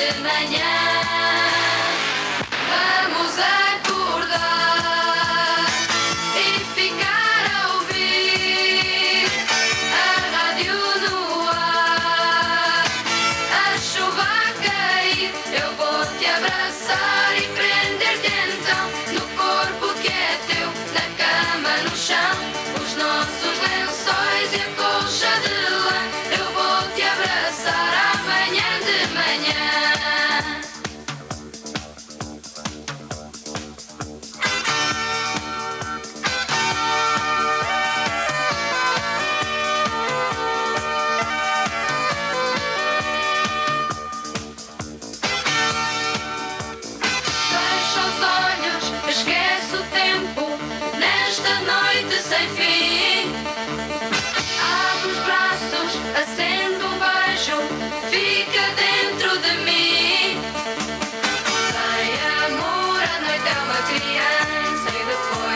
de mañana.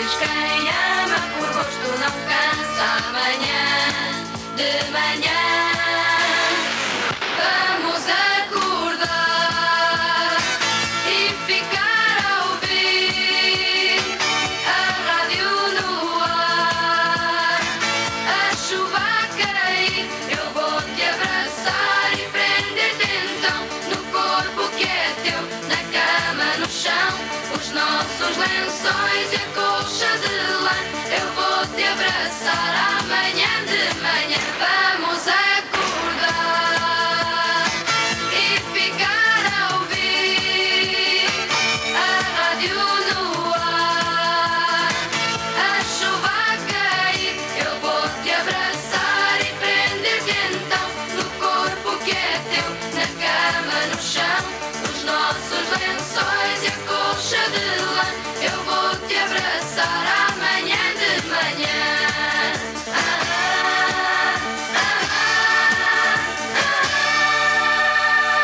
Pois quem ama por gosto não cansa amanhã de manhã. os lençóis e a colcha de lã. Eu vou te abraçar amanhã de manhã. Vamos acordar e ficar a ouvir a rádio.